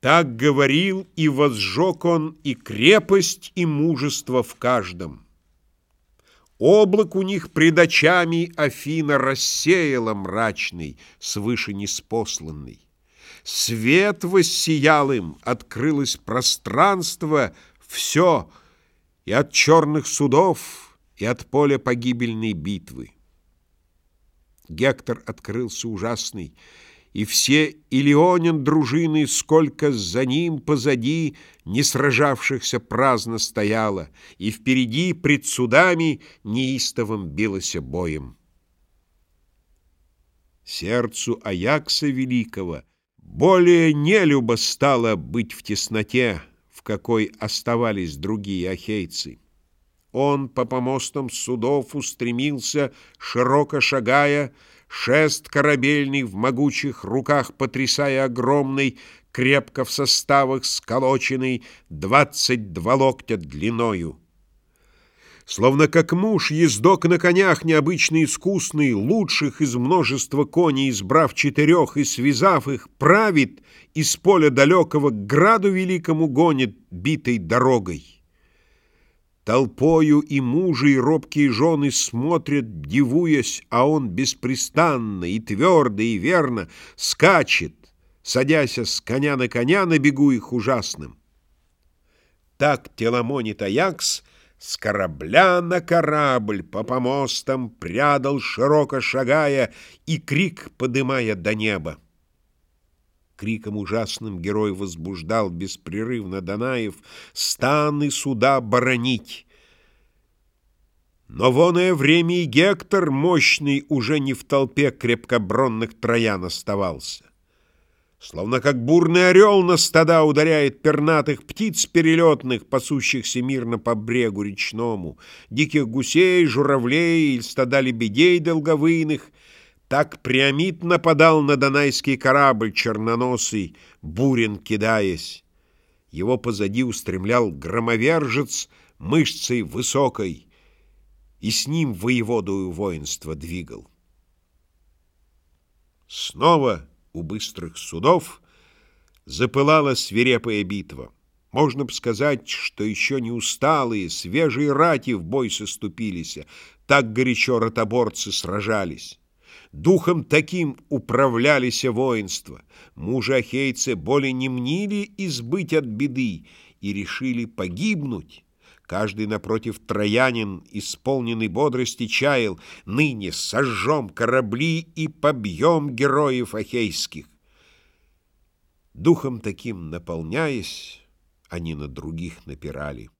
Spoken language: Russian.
Так говорил, и возжег он и крепость, и мужество в каждом. Облак у них пред очами Афина рассеяла мрачный, свыше неспосланный. Свет воссиял им, открылось пространство, все, и от черных судов, и от поля погибельной битвы. Гектор открылся ужасный, и все Илионин дружины, сколько за ним позади не сражавшихся праздно стояло, и впереди пред судами неистовым билося боем. Сердцу Аякса Великого более нелюбо стало быть в тесноте, в какой оставались другие ахейцы. Он по помостам судов устремился, широко шагая, Шест корабельный в могучих руках потрясая огромный, Крепко в составах сколоченный, Двадцать два локтя длиною. Словно как муж, ездок на конях необычно искусный, Лучших из множества коней, избрав четырех и связав их, Правит из поля далекого к граду великому гонит битой дорогой. Толпою и мужи, и робкие жены смотрят, дивуясь, а он беспрестанно и твердо, и верно скачет, садясь с коня на коня на бегу их ужасным. Так теломонит Аякс с корабля на корабль по помостам прядал, широко шагая, и крик подымая до неба. Криком ужасным герой возбуждал беспрерывно Данаев станы суда боронить. Но воное время и Гектор, мощный, уже не в толпе крепкобронных троян оставался. Словно как бурный орел на стада ударяет пернатых птиц перелетных, пасущихся мирно по брегу речному, диких гусей, журавлей или стада лебедей долговыйных — так Приамид нападал на донайский корабль черноносый, бурен кидаясь. Его позади устремлял громовержец мышцей высокой, и с ним воеводую воинство двигал. Снова у быстрых судов запылала свирепая битва. Можно б сказать, что еще не усталые, свежие рати в бой соступились, так горячо ротоборцы сражались. Духом таким управлялись воинства. Мужи-ахейцы более не мнили избыть от беды и решили погибнуть. Каждый напротив троянин, исполненный бодрости, чаял, ныне сожжем корабли и побьем героев ахейских. Духом таким наполняясь, они на других напирали.